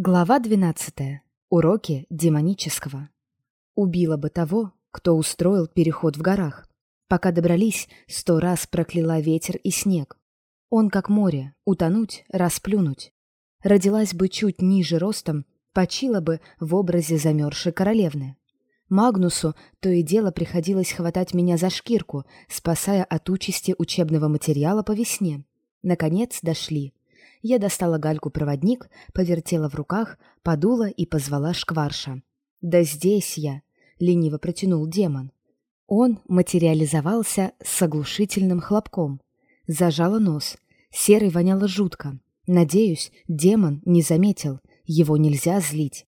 Глава 12. Уроки демонического. Убила бы того, кто устроил переход в горах. Пока добрались, сто раз прокляла ветер и снег. Он как море, утонуть, расплюнуть. Родилась бы чуть ниже ростом, почила бы в образе замерзшей королевны. Магнусу то и дело приходилось хватать меня за шкирку, спасая от участи учебного материала по весне. Наконец дошли. Я достала гальку-проводник, повертела в руках, подула и позвала шкварша. «Да здесь я!» — лениво протянул демон. Он материализовался с оглушительным хлопком. Зажала нос. Серый воняло жутко. Надеюсь, демон не заметил. Его нельзя злить.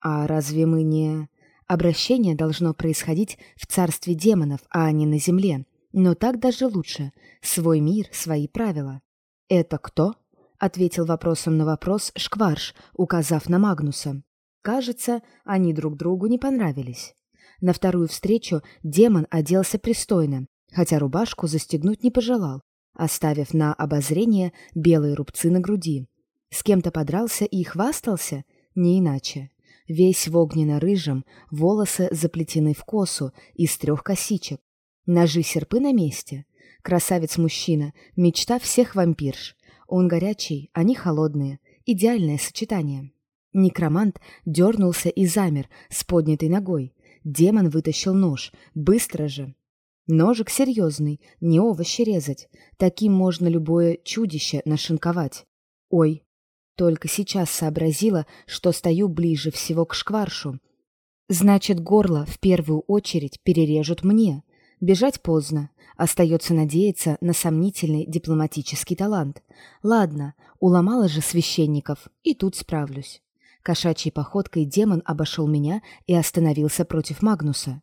А разве мы не... Обращение должно происходить в царстве демонов, а не на земле. Но так даже лучше. Свой мир, свои правила. «Это кто?» — ответил вопросом на вопрос Шкварш, указав на Магнуса. Кажется, они друг другу не понравились. На вторую встречу демон оделся пристойно, хотя рубашку застегнуть не пожелал, оставив на обозрение белые рубцы на груди. С кем-то подрался и хвастался? Не иначе. Весь в огненно-рыжем, волосы заплетены в косу из трех косичек. Ножи-серпы на месте. Красавец-мужчина, мечта всех вампирш. Он горячий, они холодные. Идеальное сочетание. Некромант дернулся и замер с поднятой ногой. Демон вытащил нож. Быстро же. Ножик серьезный, не овощи резать. Таким можно любое чудище нашинковать. Ой, только сейчас сообразила, что стою ближе всего к шкваршу. Значит, горло в первую очередь перережут мне. Бежать поздно. Остается надеяться на сомнительный дипломатический талант. Ладно, уломала же священников, и тут справлюсь. Кошачьей походкой демон обошел меня и остановился против Магнуса.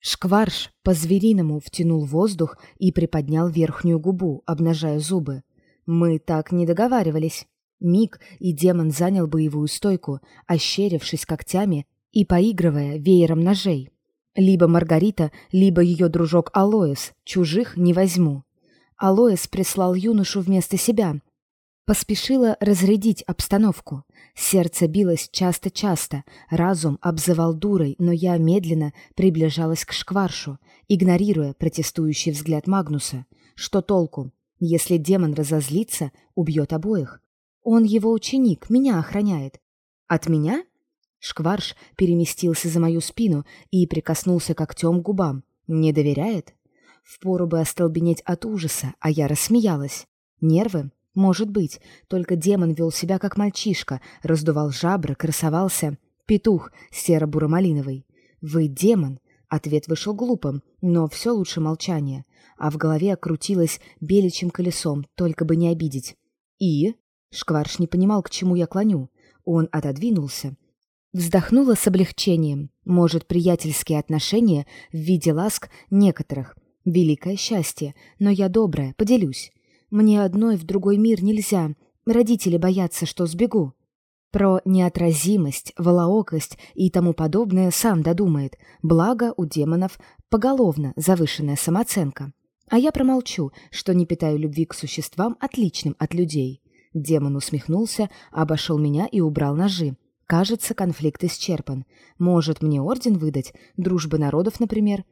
Шкварш по-звериному втянул воздух и приподнял верхнюю губу, обнажая зубы. Мы так не договаривались. Миг, и демон занял боевую стойку, ощерившись когтями и поигрывая веером ножей. Либо Маргарита, либо ее дружок Алоэс. Чужих не возьму. Алоэс прислал юношу вместо себя. Поспешила разрядить обстановку. Сердце билось часто-часто, разум обзывал дурой, но я медленно приближалась к шкваршу, игнорируя протестующий взгляд Магнуса. Что толку? Если демон разозлится, убьет обоих. Он его ученик, меня охраняет. От меня? Шкварш переместился за мою спину и прикоснулся когтем к губам. Не доверяет? Впору бы остолбенеть от ужаса, а я рассмеялась. Нервы? Может быть, только демон вел себя как мальчишка, раздувал жабры, красовался. Петух серо-буро-малиновый. «Вы демон?» Ответ вышел глупым, но все лучше молчания. А в голове крутилось беличьим колесом, только бы не обидеть. «И?» Шкварш не понимал, к чему я клоню. Он отодвинулся, Вздохнула с облегчением. Может, приятельские отношения в виде ласк некоторых. Великое счастье, но я добрая, поделюсь. Мне одной в другой мир нельзя. Родители боятся, что сбегу. Про неотразимость, волоокость и тому подобное сам додумает. Благо у демонов поголовно завышенная самооценка. А я промолчу, что не питаю любви к существам, отличным от людей. Демон усмехнулся, обошел меня и убрал ножи. Кажется, конфликт исчерпан. Может, мне орден выдать? Дружбы народов, например?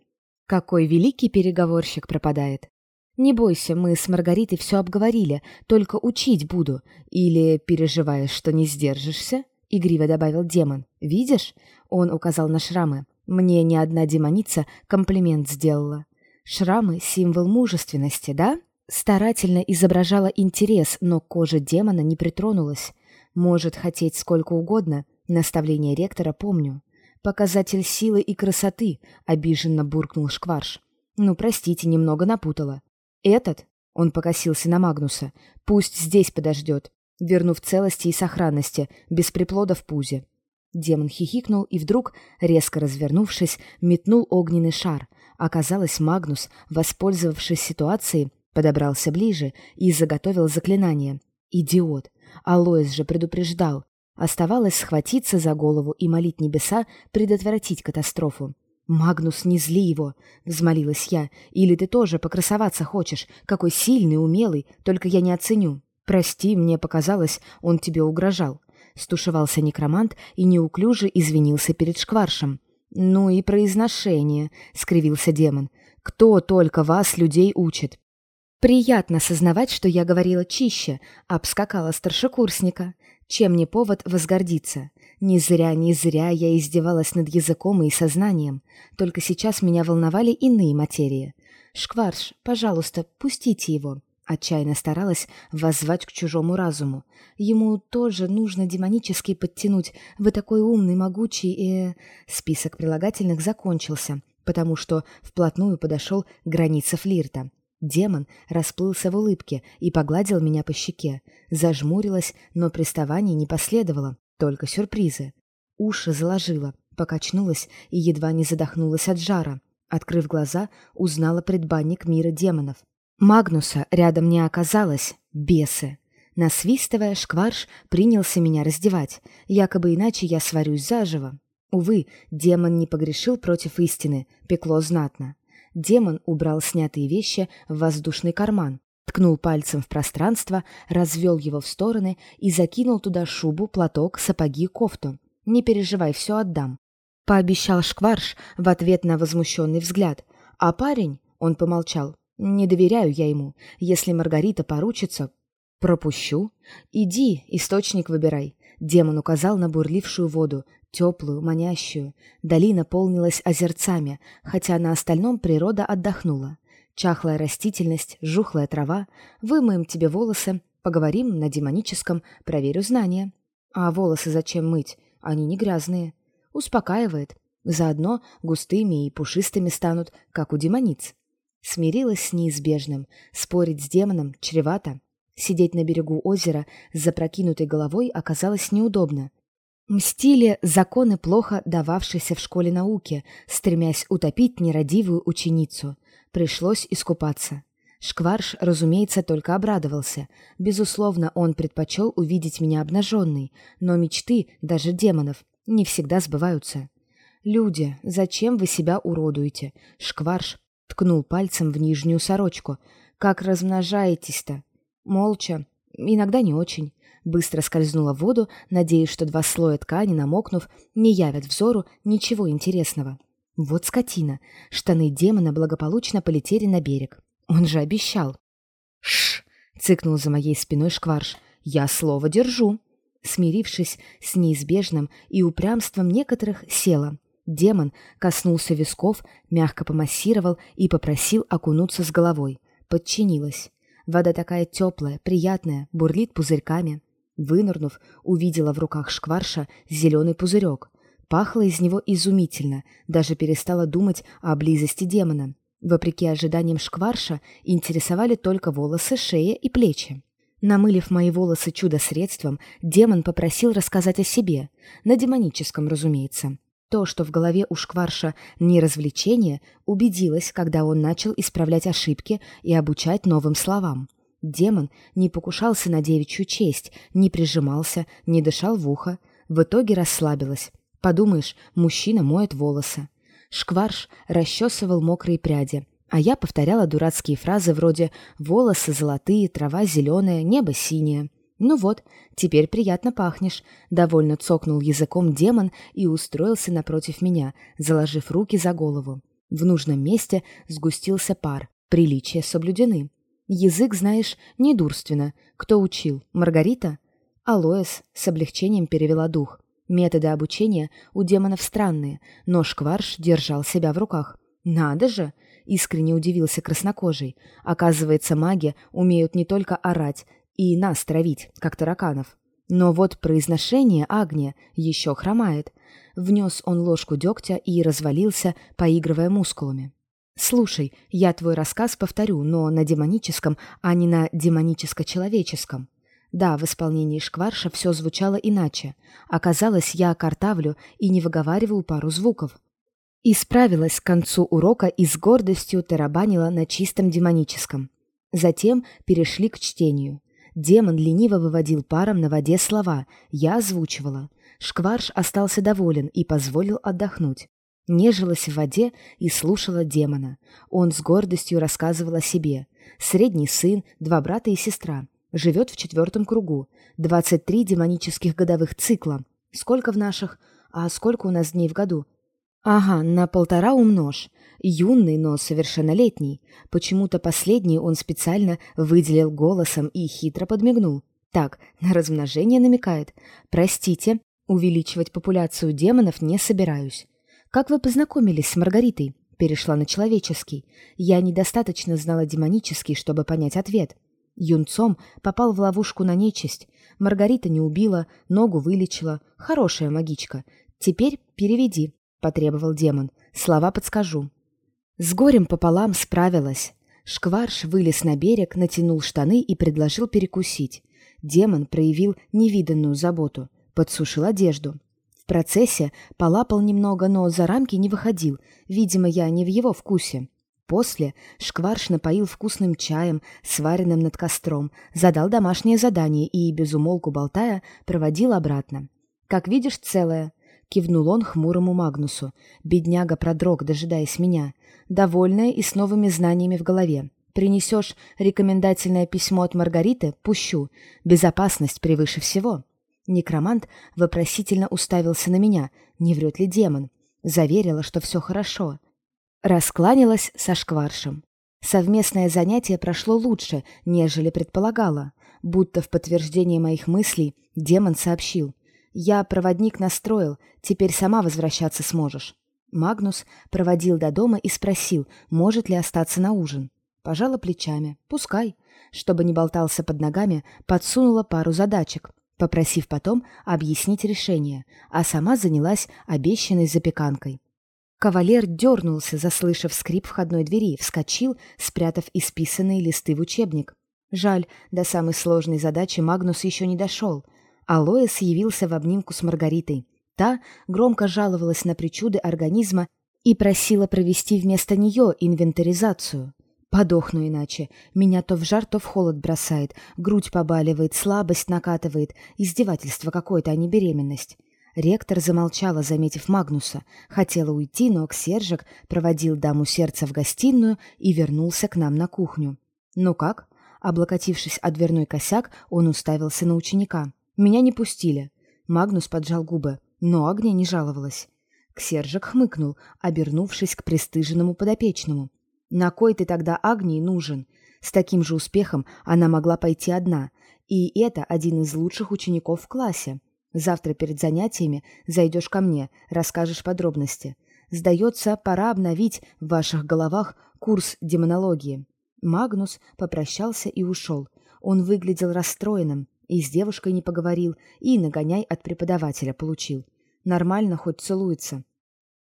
Какой великий переговорщик пропадает. Не бойся, мы с Маргаритой все обговорили, только учить буду. Или переживаешь, что не сдержишься? Игриво добавил демон. Видишь? Он указал на шрамы. Мне ни одна демоница комплимент сделала. Шрамы — символ мужественности, да? Старательно изображала интерес, но кожа демона не притронулась. Может хотеть сколько угодно, наставление ректора помню. Показатель силы и красоты, обиженно буркнул Шкварш. Ну, простите, немного напутала. Этот, он покосился на Магнуса, пусть здесь подождет, вернув целости и сохранности, без приплода в пузе. Демон хихикнул и вдруг, резко развернувшись, метнул огненный шар. Оказалось, Магнус, воспользовавшись ситуацией, подобрался ближе и заготовил заклинание. Идиот! Алоис же предупреждал. Оставалось схватиться за голову и молить небеса предотвратить катастрофу. «Магнус, не зли его!» — взмолилась я. «Или ты тоже покрасоваться хочешь? Какой сильный, умелый, только я не оценю. Прости, мне показалось, он тебе угрожал». стушевался некромант и неуклюже извинился перед шкваршем. «Ну и произношение», — скривился демон. «Кто только вас, людей, учит?» «Приятно сознавать, что я говорила чище», — обскакала старшекурсника. Чем не повод возгордиться? Не зря, не зря я издевалась над языком и сознанием. Только сейчас меня волновали иные материи. «Шкварш, пожалуйста, пустите его». Отчаянно старалась воззвать к чужому разуму. Ему тоже нужно демонически подтянуть. Вы такой умный, могучий и... Список прилагательных закончился, потому что вплотную подошел граница флирта. Демон расплылся в улыбке и погладил меня по щеке. Зажмурилась, но приставаний не последовало, только сюрпризы. Уши заложила, покачнулась и едва не задохнулась от жара. Открыв глаза, узнала предбанник мира демонов. Магнуса рядом не оказалось. Бесы. Насвистывая, шкварш принялся меня раздевать. Якобы иначе я сварюсь заживо. Увы, демон не погрешил против истины, пекло знатно. Демон убрал снятые вещи в воздушный карман, ткнул пальцем в пространство, развел его в стороны и закинул туда шубу, платок, сапоги, кофту. «Не переживай, все отдам». Пообещал шкварш в ответ на возмущенный взгляд. А парень, он помолчал, не доверяю я ему. Если Маргарита поручится, пропущу. Иди, источник выбирай. Демон указал на бурлившую воду, теплую, манящую. Долина полнилась озерцами, хотя на остальном природа отдохнула. Чахлая растительность, жухлая трава. Вымоем тебе волосы, поговорим на демоническом, проверю знания. А волосы зачем мыть? Они не грязные. Успокаивает. Заодно густыми и пушистыми станут, как у демониц. Смирилась с неизбежным. Спорить с демоном чревато. Сидеть на берегу озера с запрокинутой головой оказалось неудобно. Мстили законы, плохо дававшиеся в школе науки, стремясь утопить нерадивую ученицу. Пришлось искупаться. Шкварш, разумеется, только обрадовался. Безусловно, он предпочел увидеть меня обнаженной, но мечты, даже демонов, не всегда сбываются. «Люди, зачем вы себя уродуете?» Шкварш Ткнул пальцем в нижнюю сорочку. «Как размножаетесь-то?» Молча. Иногда не очень. Быстро скользнула в воду, надеясь, что два слоя ткани, намокнув, не явят взору ничего интересного. Вот скотина. Штаны демона благополучно полетели на берег. Он же обещал. Шш! цыкнул за моей спиной шкварш. Я слово держу. Смирившись с неизбежным и упрямством некоторых, села. Демон коснулся висков, мягко помассировал и попросил окунуться с головой. Подчинилась. Вода такая теплая, приятная, бурлит пузырьками. Вынырнув, увидела в руках шкварша зеленый пузырек. Пахло из него изумительно, даже перестала думать о близости демона. Вопреки ожиданиям шкварша, интересовали только волосы, шея и плечи. Намылив мои волосы чудо-средством, демон попросил рассказать о себе, на демоническом, разумеется. То, что в голове у Шкварша не развлечение, убедилась, когда он начал исправлять ошибки и обучать новым словам. Демон не покушался на девичью честь, не прижимался, не дышал в ухо. В итоге расслабилась. Подумаешь, мужчина моет волосы. Шкварш расчесывал мокрые пряди, а я повторяла дурацкие фразы вроде «волосы золотые, трава зеленая, небо синее». «Ну вот, теперь приятно пахнешь», — довольно цокнул языком демон и устроился напротив меня, заложив руки за голову. В нужном месте сгустился пар, приличия соблюдены. Язык, знаешь, недурственно. Кто учил? Маргарита? Алоэс с облегчением перевела дух. Методы обучения у демонов странные, но Шкварш держал себя в руках. «Надо же!» — искренне удивился краснокожий. «Оказывается, маги умеют не только орать, и нас травить, как тараканов. Но вот произношение Агния еще хромает. Внес он ложку дегтя и развалился, поигрывая мускулами. «Слушай, я твой рассказ повторю, но на демоническом, а не на демоническо-человеческом». Да, в исполнении Шкварша все звучало иначе. Оказалось, я картавлю и не выговариваю пару звуков. Исправилась к концу урока и с гордостью тарабанила на чистом демоническом. Затем перешли к чтению. Демон лениво выводил паром на воде слова, я озвучивала. Шкварш остался доволен и позволил отдохнуть. Нежилась в воде и слушала демона. Он с гордостью рассказывал о себе. Средний сын, два брата и сестра. Живет в четвертом кругу. 23 демонических годовых цикла. Сколько в наших? А сколько у нас дней в году? Ага, на полтора умножь. Юный, но совершеннолетний. Почему-то последний он специально выделил голосом и хитро подмигнул. Так, на размножение намекает. Простите, увеличивать популяцию демонов не собираюсь. Как вы познакомились с Маргаритой? Перешла на человеческий. Я недостаточно знала демонический, чтобы понять ответ. Юнцом попал в ловушку на нечисть. Маргарита не убила, ногу вылечила. Хорошая магичка. Теперь переведи, потребовал демон. Слова подскажу. С горем пополам справилась. Шкварш вылез на берег, натянул штаны и предложил перекусить. Демон проявил невиданную заботу. Подсушил одежду. Процессе полапал немного, но за рамки не выходил. Видимо, я не в его вкусе. После Шкварш напоил вкусным чаем, сваренным над костром, задал домашнее задание и, безумолку болтая, проводил обратно. «Как видишь, целое», — кивнул он хмурому Магнусу. Бедняга продрог, дожидаясь меня. Довольная и с новыми знаниями в голове. Принесешь рекомендательное письмо от Маргариты — пущу. Безопасность превыше всего. Некромант вопросительно уставился на меня. Не врет ли демон? Заверила, что все хорошо. Раскланялась со шкваршем. Совместное занятие прошло лучше, нежели предполагала. Будто в подтверждение моих мыслей демон сообщил. «Я проводник настроил, теперь сама возвращаться сможешь». Магнус проводил до дома и спросил, может ли остаться на ужин. Пожала плечами. «Пускай». Чтобы не болтался под ногами, подсунула пару задачек, попросив потом объяснить решение, а сама занялась обещанной запеканкой. Кавалер дернулся, заслышав скрип входной двери, вскочил, спрятав исписанные листы в учебник. Жаль, до самой сложной задачи Магнус еще не дошел. Алоэс явился в обнимку с Маргаритой. Та громко жаловалась на причуды организма и просила провести вместо нее инвентаризацию. Подохну иначе. Меня то в жар, то в холод бросает, грудь побаливает, слабость накатывает, издевательство какое-то, а не беременность. Ректор замолчала, заметив Магнуса. Хотела уйти, но Ксержик проводил даму сердца в гостиную и вернулся к нам на кухню. «Ну как?» Облокотившись о дверной косяк, он уставился на ученика. «Меня не пустили». Магнус поджал губы, но Агния не жаловалась. Ксержик хмыкнул, обернувшись к пристыженному подопечному. На кой ты тогда Агнии нужен? С таким же успехом она могла пойти одна. И это один из лучших учеников в классе. Завтра перед занятиями зайдешь ко мне, расскажешь подробности. Сдается, пора обновить в ваших головах курс демонологии. Магнус попрощался и ушел. Он выглядел расстроенным, и с девушкой не поговорил, и нагоняй от преподавателя получил. Нормально хоть целуется.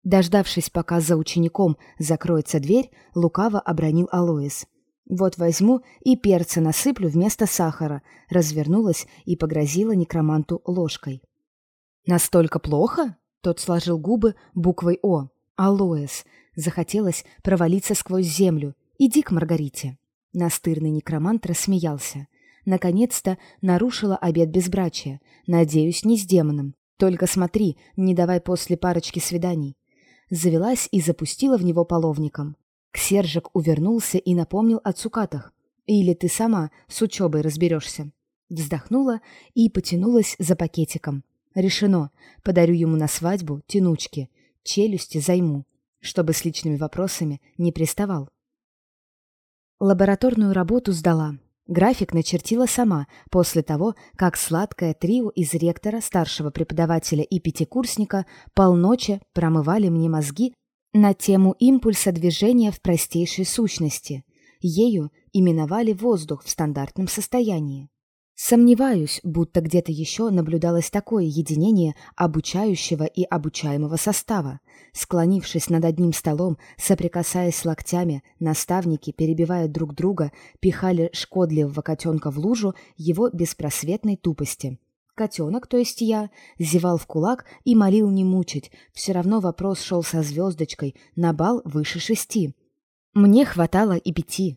Дождавшись, пока за учеником закроется дверь, лукаво обронил Алоис. «Вот возьму и перца насыплю вместо сахара», развернулась и погрозила некроманту ложкой. «Настолько плохо?» Тот сложил губы буквой «О». «Алоэс». Захотелось провалиться сквозь землю. «Иди к Маргарите». Настырный некромант рассмеялся. Наконец-то нарушила обет безбрачия. Надеюсь, не с демоном. Только смотри, не давай после парочки свиданий завелась и запустила в него половником. Ксержик увернулся и напомнил о цукатах. «Или ты сама с учебой разберешься». Вздохнула и потянулась за пакетиком. «Решено. Подарю ему на свадьбу тянучки. Челюсти займу, чтобы с личными вопросами не приставал». Лабораторную работу сдала. График начертила сама, после того, как сладкое трио из ректора, старшего преподавателя и пятикурсника полночи промывали мне мозги на тему импульса движения в простейшей сущности. Ею именовали воздух в стандартном состоянии. Сомневаюсь, будто где-то еще наблюдалось такое единение обучающего и обучаемого состава. Склонившись над одним столом, соприкасаясь локтями, наставники, перебивая друг друга, пихали шкодливого котенка в лужу его беспросветной тупости. Котенок, то есть я, зевал в кулак и молил не мучить. Все равно вопрос шел со звездочкой, на бал выше шести. Мне хватало и пяти.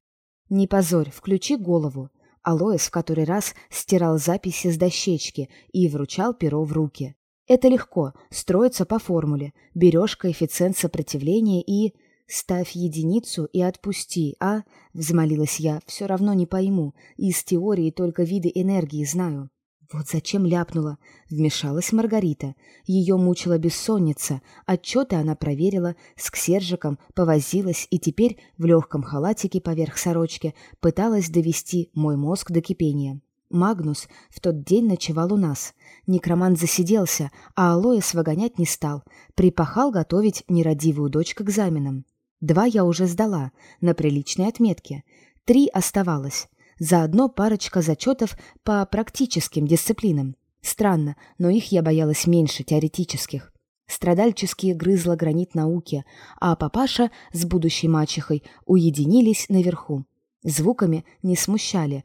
Не позорь, включи голову. Алоэс в который раз стирал записи с дощечки и вручал перо в руки. Это легко, строится по формуле. Берешь коэффициент сопротивления и... Ставь единицу и отпусти, а? Взмолилась я. Все равно не пойму. Из теории только виды энергии знаю. Вот зачем ляпнула. Вмешалась Маргарита. Ее мучила бессонница. Отчеты она проверила, с ксержиком повозилась и теперь в легком халатике поверх сорочки пыталась довести мой мозг до кипения. Магнус в тот день ночевал у нас. Некромант засиделся, а Алоэс выгонять не стал. Припахал готовить нерадивую дочь к экзаменам. Два я уже сдала, на приличной отметке. Три оставалось. Заодно парочка зачетов по практическим дисциплинам. Странно, но их я боялась меньше теоретических. Страдальческие грызла гранит науки, а папаша с будущей мачехой уединились наверху. Звуками не смущали.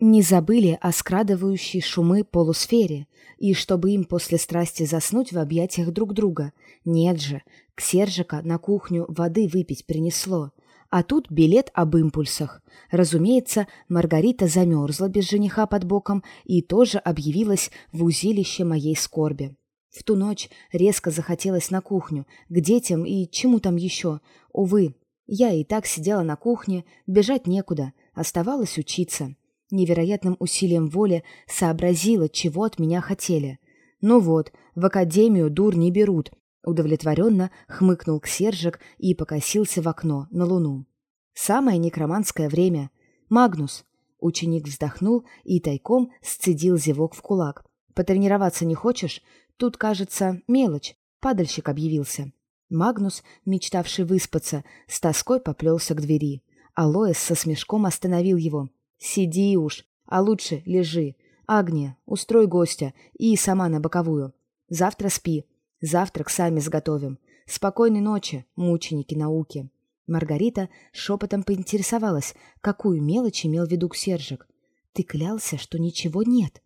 Не забыли о скрадывающей шумы полусфере, и чтобы им после страсти заснуть в объятиях друг друга. Нет же, к Сержика на кухню воды выпить принесло. А тут билет об импульсах. Разумеется, Маргарита замерзла без жениха под боком и тоже объявилась в узилище моей скорби. В ту ночь резко захотелось на кухню, к детям и чему там еще. Увы, я и так сидела на кухне, бежать некуда, оставалось учиться. Невероятным усилием воли сообразила, чего от меня хотели. Ну вот, в академию дур не берут, Удовлетворенно хмыкнул Ксержик и покосился в окно на луну. «Самое некроманское время. Магнус!» Ученик вздохнул и тайком сцедил зевок в кулак. «Потренироваться не хочешь? Тут, кажется, мелочь. Падальщик объявился». Магнус, мечтавший выспаться, с тоской поплелся к двери. Алоэс со смешком остановил его. «Сиди уж, а лучше лежи. Агния, устрой гостя и сама на боковую. Завтра спи, Завтрак сами сготовим. Спокойной ночи, мученики науки. Маргарита шепотом поинтересовалась, какую мелочь имел в виду Ксержик. Ты клялся, что ничего нет.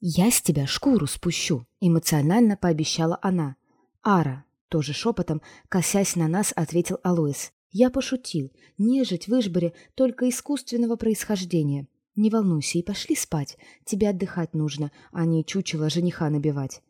Я с тебя шкуру спущу, эмоционально пообещала она. Ара, тоже шепотом, косясь на нас, ответил Алоис. Я пошутил. Нежить в Ишборе только искусственного происхождения. Не волнуйся и пошли спать. Тебе отдыхать нужно, а не чучело жениха набивать.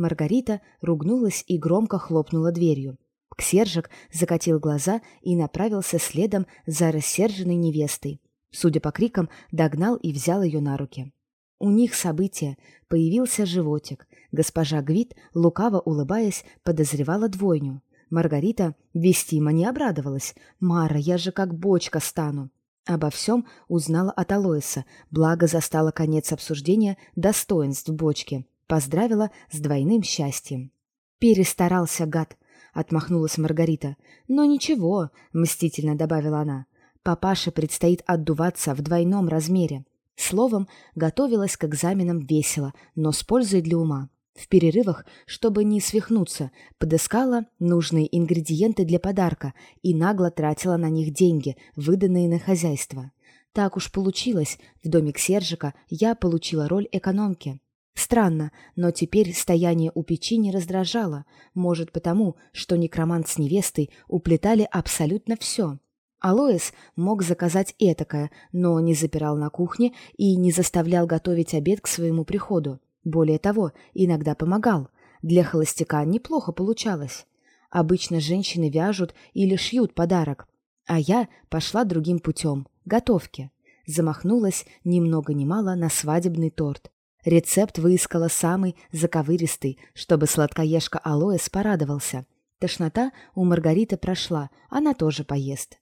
Маргарита ругнулась и громко хлопнула дверью. Ксержик закатил глаза и направился следом за рассерженной невестой. Судя по крикам, догнал и взял ее на руки. У них события. Появился животик. Госпожа Гвит, лукаво улыбаясь, подозревала двойню. Маргарита вестимо не обрадовалась. «Мара, я же как бочка стану!» Обо всем узнала от Алоиса, благо застала конец обсуждения достоинств бочки. Поздравила с двойным счастьем. «Перестарался, гад!» — отмахнулась Маргарита. «Но ничего», — мстительно добавила она. «Папаше предстоит отдуваться в двойном размере». Словом, готовилась к экзаменам весело, но с пользой для ума. В перерывах, чтобы не свихнуться, подыскала нужные ингредиенты для подарка и нагло тратила на них деньги, выданные на хозяйство. Так уж получилось, в доме Сержика я получила роль экономки. Странно, но теперь стояние у печи не раздражало, может потому, что некромант с невестой уплетали абсолютно все. Алоэс мог заказать этакое, но не запирал на кухне и не заставлял готовить обед к своему приходу. Более того, иногда помогал. Для холостяка неплохо получалось. Обычно женщины вяжут или шьют подарок, а я пошла другим путем — готовки. Замахнулась ни много ни мало на свадебный торт. Рецепт выискала самый заковыристый, чтобы сладкоежка Алоэс порадовался. Тошнота у Маргариты прошла, она тоже поест.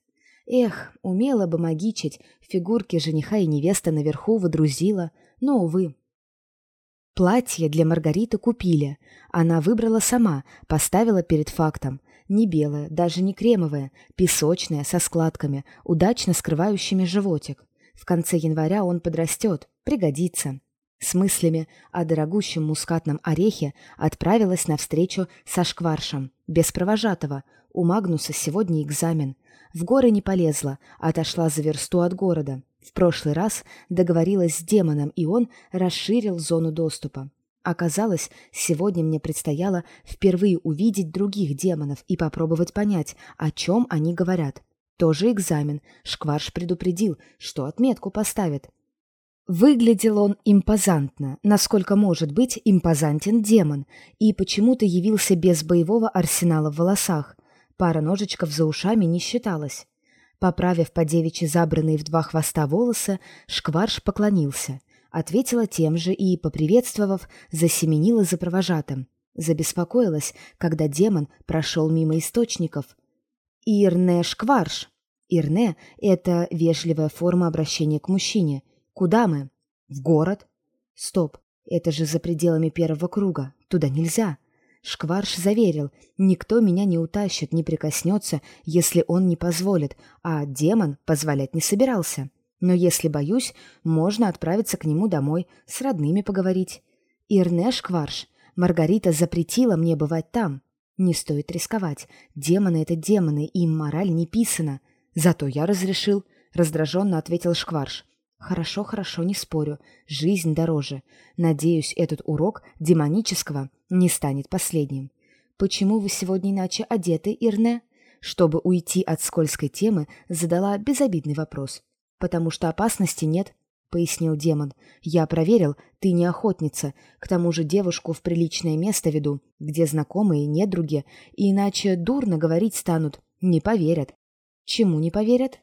Эх, умела бы магичить, фигурки жениха и невеста наверху водрузила, но, увы. Платье для Маргариты купили. Она выбрала сама, поставила перед фактом. Не белое, даже не кремовое, песочное, со складками, удачно скрывающими животик. В конце января он подрастет, пригодится. С мыслями о дорогущем мускатном орехе отправилась навстречу со шкваршем, без провожатого. У Магнуса сегодня экзамен. В горы не полезла, отошла за версту от города. В прошлый раз договорилась с демоном, и он расширил зону доступа. Оказалось, сегодня мне предстояло впервые увидеть других демонов и попробовать понять, о чем они говорят. Тоже экзамен. Шкварш предупредил, что отметку поставит. Выглядел он импозантно, насколько может быть импозантен демон, и почему-то явился без боевого арсенала в волосах. Пара ножичков за ушами не считалась. Поправив по девичьи забранные в два хвоста волосы, шкварш поклонился. Ответила тем же и, поприветствовав, засеменила за провожатым. Забеспокоилась, когда демон прошел мимо источников. «Ирне Шкварш!» «Ирне» — это вежливая форма обращения к мужчине. «Куда мы?» «В город». «Стоп, это же за пределами первого круга. Туда нельзя». Шкварш заверил, никто меня не утащит, не прикоснется, если он не позволит, а демон позволять не собирался. Но если боюсь, можно отправиться к нему домой, с родными поговорить. Ирне Шкварш, Маргарита запретила мне бывать там. Не стоит рисковать. Демоны — это демоны, им мораль не писана. Зато я разрешил, — раздраженно ответил Шкварш. Хорошо, хорошо, не спорю. Жизнь дороже. Надеюсь, этот урок демонического не станет последним. Почему вы сегодня иначе одеты, Ирне? Чтобы уйти от скользкой темы, задала безобидный вопрос. Потому что опасности нет, пояснил демон. Я проверил, ты не охотница. К тому же девушку в приличное место веду, где знакомые, недруги, и иначе дурно говорить станут, не поверят. Чему не поверят?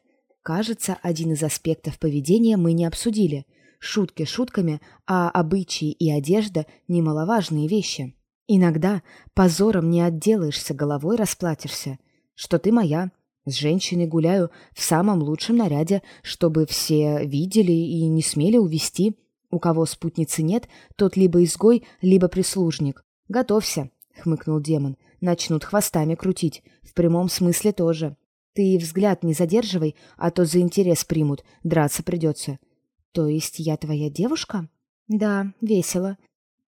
Кажется, один из аспектов поведения мы не обсудили. Шутки шутками, а обычаи и одежда – немаловажные вещи. Иногда позором не отделаешься, головой расплатишься. Что ты моя, с женщиной гуляю в самом лучшем наряде, чтобы все видели и не смели увести. У кого спутницы нет, тот либо изгой, либо прислужник. Готовься, — хмыкнул демон. Начнут хвостами крутить. В прямом смысле тоже. Ты взгляд не задерживай, а то за интерес примут, драться придется. То есть я твоя девушка? Да, весело.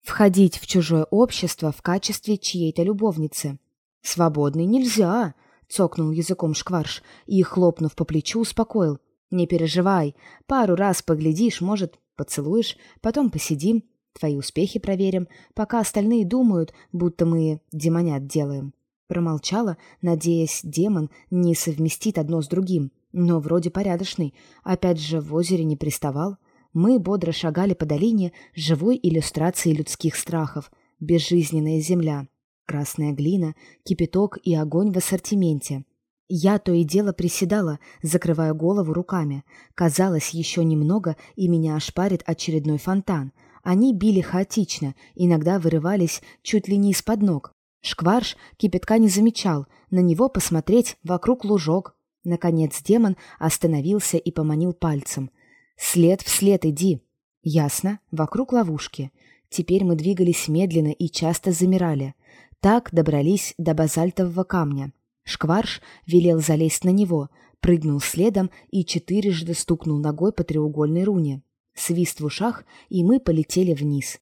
Входить в чужое общество в качестве чьей-то любовницы. Свободной нельзя, цокнул языком шкварш и, хлопнув по плечу, успокоил. Не переживай, пару раз поглядишь, может, поцелуешь, потом посидим, твои успехи проверим, пока остальные думают, будто мы демонят делаем. Промолчала, надеясь, демон не совместит одно с другим. Но вроде порядочный. Опять же, в озере не приставал. Мы бодро шагали по долине живой иллюстрацией людских страхов. Безжизненная земля. Красная глина, кипяток и огонь в ассортименте. Я то и дело приседала, закрывая голову руками. Казалось, еще немного, и меня ошпарит очередной фонтан. Они били хаотично, иногда вырывались чуть ли не из-под ног. Шкварш кипятка не замечал, на него посмотреть вокруг лужок. Наконец демон остановился и поманил пальцем. «След вслед иди!» «Ясно, вокруг ловушки. Теперь мы двигались медленно и часто замирали. Так добрались до базальтового камня. Шкварш велел залезть на него, прыгнул следом и четырежды стукнул ногой по треугольной руне. Свист в ушах, и мы полетели вниз.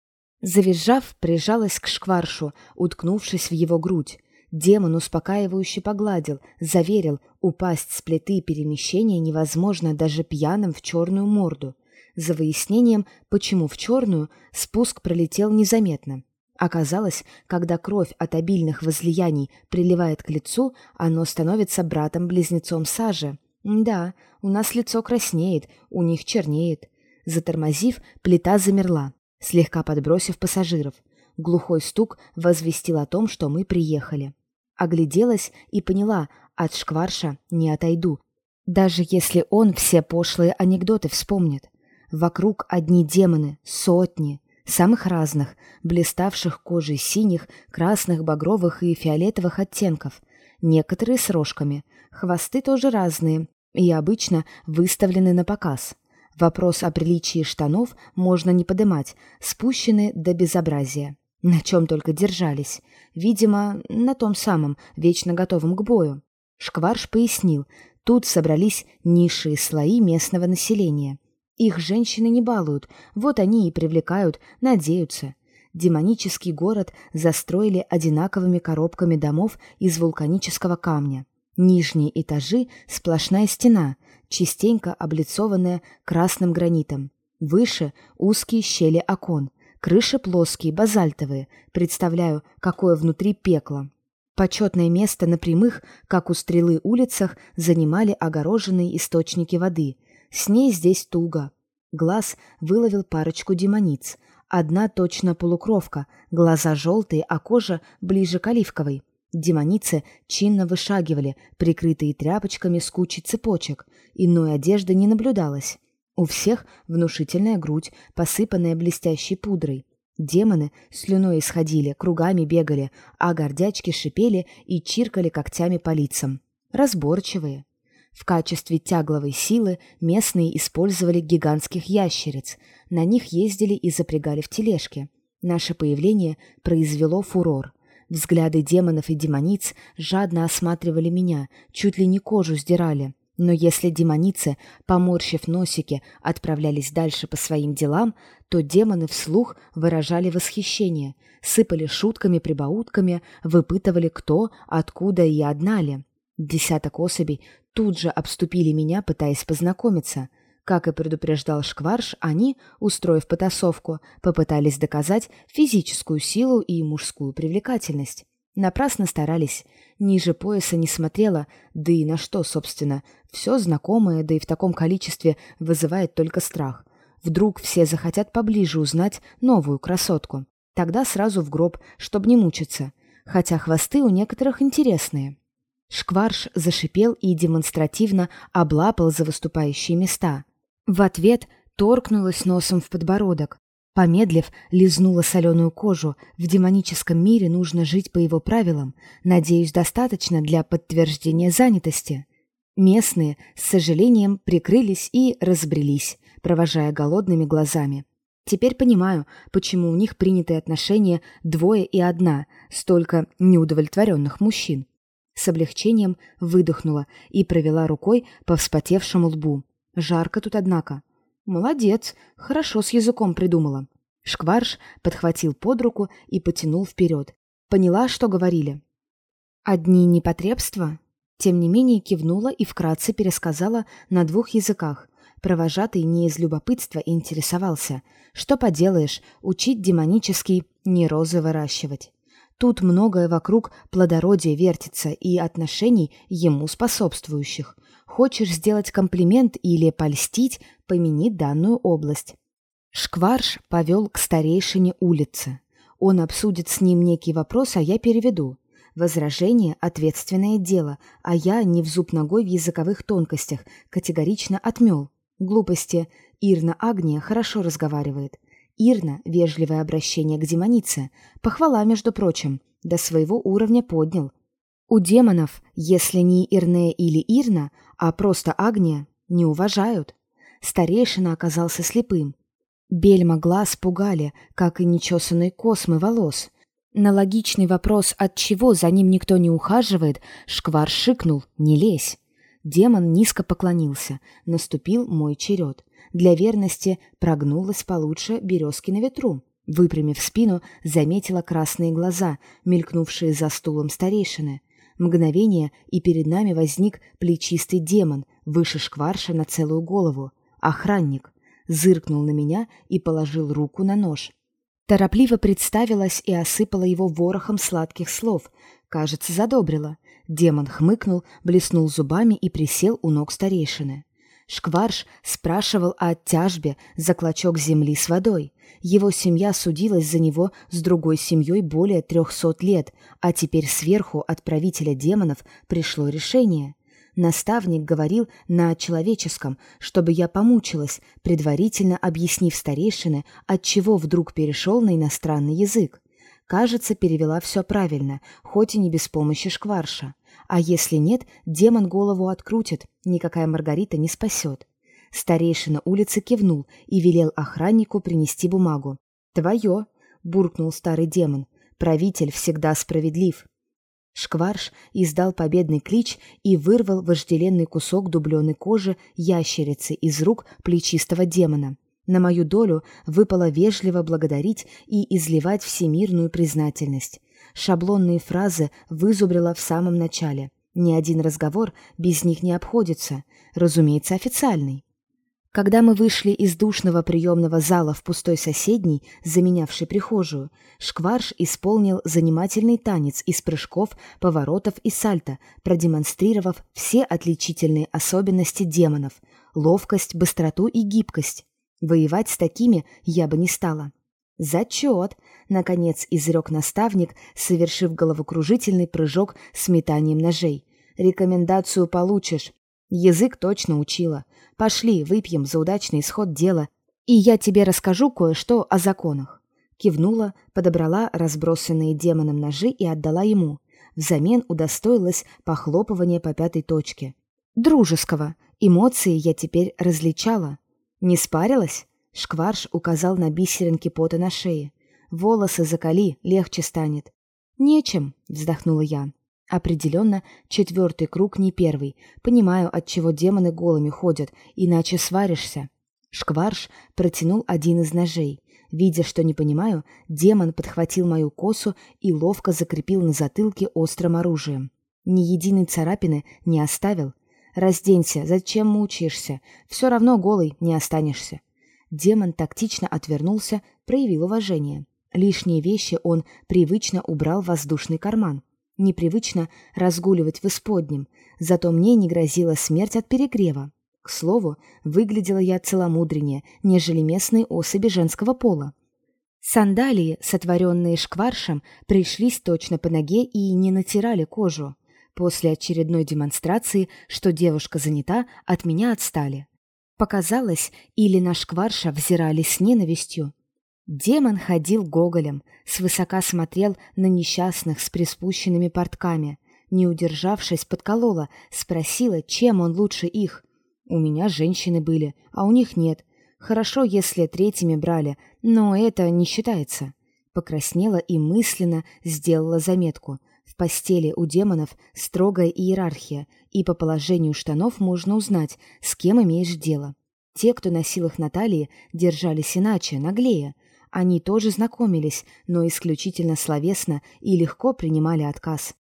Завизжав, прижалась к шкваршу, уткнувшись в его грудь. Демон успокаивающе погладил, заверил, упасть с плиты перемещения невозможно даже пьяным в черную морду. За выяснением, почему в черную, спуск пролетел незаметно. Оказалось, когда кровь от обильных возлияний приливает к лицу, оно становится братом-близнецом сажи. Да, у нас лицо краснеет, у них чернеет. Затормозив, плита замерла слегка подбросив пассажиров. Глухой стук возвестил о том, что мы приехали. Огляделась и поняла, от шкварша не отойду, даже если он все пошлые анекдоты вспомнит. Вокруг одни демоны, сотни, самых разных, блиставших кожей синих, красных, багровых и фиолетовых оттенков. Некоторые с рожками, хвосты тоже разные и обычно выставлены на показ. Вопрос о приличии штанов можно не подымать, спущены до безобразия. На чем только держались. Видимо, на том самом, вечно готовом к бою. Шкварш пояснил, тут собрались низшие слои местного населения. Их женщины не балуют, вот они и привлекают, надеются. Демонический город застроили одинаковыми коробками домов из вулканического камня. Нижние этажи — сплошная стена, частенько облицованная красным гранитом. Выше — узкие щели окон. Крыши плоские, базальтовые. Представляю, какое внутри пекло. Почетное место на прямых, как у стрелы улицах, занимали огороженные источники воды. С ней здесь туго. Глаз выловил парочку демониц. Одна точно полукровка, глаза желтые, а кожа ближе к оливковой. Демоницы чинно вышагивали, прикрытые тряпочками с кучей цепочек. Иной одежды не наблюдалось. У всех внушительная грудь, посыпанная блестящей пудрой. Демоны слюной исходили, кругами бегали, а гордячки шипели и чиркали когтями по лицам. Разборчивые. В качестве тягловой силы местные использовали гигантских ящериц. На них ездили и запрягали в тележки. Наше появление произвело фурор. Взгляды демонов и демониц жадно осматривали меня, чуть ли не кожу сдирали. Но если демоницы, поморщив носики, отправлялись дальше по своим делам, то демоны вслух выражали восхищение, сыпали шутками-прибаутками, выпытывали кто, откуда и одна ли. Десяток особей тут же обступили меня, пытаясь познакомиться. Как и предупреждал Шкварш, они, устроив потасовку, попытались доказать физическую силу и мужскую привлекательность. Напрасно старались. Ниже пояса не смотрела, да и на что, собственно. Все знакомое, да и в таком количестве вызывает только страх. Вдруг все захотят поближе узнать новую красотку. Тогда сразу в гроб, чтобы не мучиться. Хотя хвосты у некоторых интересные. Шкварш зашипел и демонстративно облапал за выступающие места. В ответ торкнулась носом в подбородок. Помедлив, лизнула соленую кожу. В демоническом мире нужно жить по его правилам. Надеюсь, достаточно для подтверждения занятости. Местные, с сожалением, прикрылись и разбрелись, провожая голодными глазами. Теперь понимаю, почему у них принятые отношения двое и одна, столько неудовлетворенных мужчин. С облегчением выдохнула и провела рукой по вспотевшему лбу. Жарко тут, однако. «Молодец, хорошо с языком придумала». Шкварш подхватил под руку и потянул вперед. Поняла, что говорили. «Одни непотребства?» Тем не менее кивнула и вкратце пересказала на двух языках. Провожатый не из любопытства интересовался. Что поделаешь, учить демонический не розы выращивать. Тут многое вокруг плодородия вертится и отношений ему способствующих. Хочешь сделать комплимент или польстить, помяни данную область. Шкварш повел к старейшине улицы. Он обсудит с ним некий вопрос, а я переведу. Возражение – ответственное дело, а я не в зуб ногой в языковых тонкостях, категорично отмел. Глупости. Ирна Агния хорошо разговаривает. Ирна – вежливое обращение к демонице. Похвала, между прочим. До своего уровня поднял. У демонов, если не Ирне или Ирна, а просто Агния, не уважают. Старейшина оказался слепым. Бельма глаз пугали, как и нечесанные космы волос. На логичный вопрос, от чего за ним никто не ухаживает, Шквар шикнул «не лезь». Демон низко поклонился, наступил мой черед. Для верности прогнулась получше березки на ветру. Выпрямив спину, заметила красные глаза, мелькнувшие за стулом старейшины. Мгновение, и перед нами возник плечистый демон, выше шкварша на целую голову. Охранник. Зыркнул на меня и положил руку на нож. Торопливо представилась и осыпала его ворохом сладких слов. Кажется, задобрила. Демон хмыкнул, блеснул зубами и присел у ног старейшины. Шкварш спрашивал о тяжбе за клочок земли с водой. Его семья судилась за него с другой семьей более трехсот лет, а теперь сверху от правителя демонов пришло решение. Наставник говорил на человеческом, чтобы я помучилась, предварительно объяснив старейшины, отчего вдруг перешел на иностранный язык. Кажется, перевела все правильно, хоть и не без помощи шкварша. А если нет, демон голову открутит, никакая Маргарита не спасет. Старейшина улицы кивнул и велел охраннику принести бумагу. «Твое!» — буркнул старый демон. «Правитель всегда справедлив». Шкварш издал победный клич и вырвал вожделенный кусок дубленой кожи ящерицы из рук плечистого демона. На мою долю выпало вежливо благодарить и изливать всемирную признательность. Шаблонные фразы вызубрила в самом начале. Ни один разговор без них не обходится, разумеется, официальный. Когда мы вышли из душного приемного зала в пустой соседний, заменявший прихожую, Шкварш исполнил занимательный танец из прыжков, поворотов и сальто, продемонстрировав все отличительные особенности демонов — ловкость, быстроту и гибкость. Воевать с такими я бы не стала. «Зачет!» — наконец изрек наставник, совершив головокружительный прыжок с метанием ножей. «Рекомендацию получишь. Язык точно учила. Пошли, выпьем за удачный исход дела, и я тебе расскажу кое-что о законах». Кивнула, подобрала разбросанные демоном ножи и отдала ему. Взамен удостоилась похлопывания по пятой точке. Дружеского. Эмоции я теперь различала. Не спарилась? Шкварш указал на бисеринки пота на шее. Волосы закали, легче станет. Нечем, вздохнула я. Определенно, четвертый круг не первый. Понимаю, от чего демоны голыми ходят, иначе сваришься. Шкварш протянул один из ножей. Видя, что не понимаю, демон подхватил мою косу и ловко закрепил на затылке острым оружием. Ни единой царапины не оставил. «Разденься, зачем мучаешься? Все равно голый не останешься». Демон тактично отвернулся, проявил уважение. Лишние вещи он привычно убрал в воздушный карман. Непривычно разгуливать в исподнем, зато мне не грозила смерть от перегрева. К слову, выглядела я целомудреннее, нежели местные особи женского пола. Сандалии, сотворенные шкваршем, пришлись точно по ноге и не натирали кожу. После очередной демонстрации, что девушка занята, от меня отстали. Показалось, или на шкварша взирали с ненавистью. Демон ходил гоголем, свысока смотрел на несчастных с приспущенными портками. Не удержавшись, подколола, спросила, чем он лучше их. У меня женщины были, а у них нет. Хорошо, если третьими брали, но это не считается. Покраснела и мысленно сделала заметку. В постели у демонов строгая иерархия, и по положению штанов можно узнать, с кем имеешь дело. Те, кто носил их на талии, держались иначе, наглее. Они тоже знакомились, но исключительно словесно и легко принимали отказ.